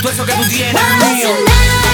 todo eso que tú tienes mío.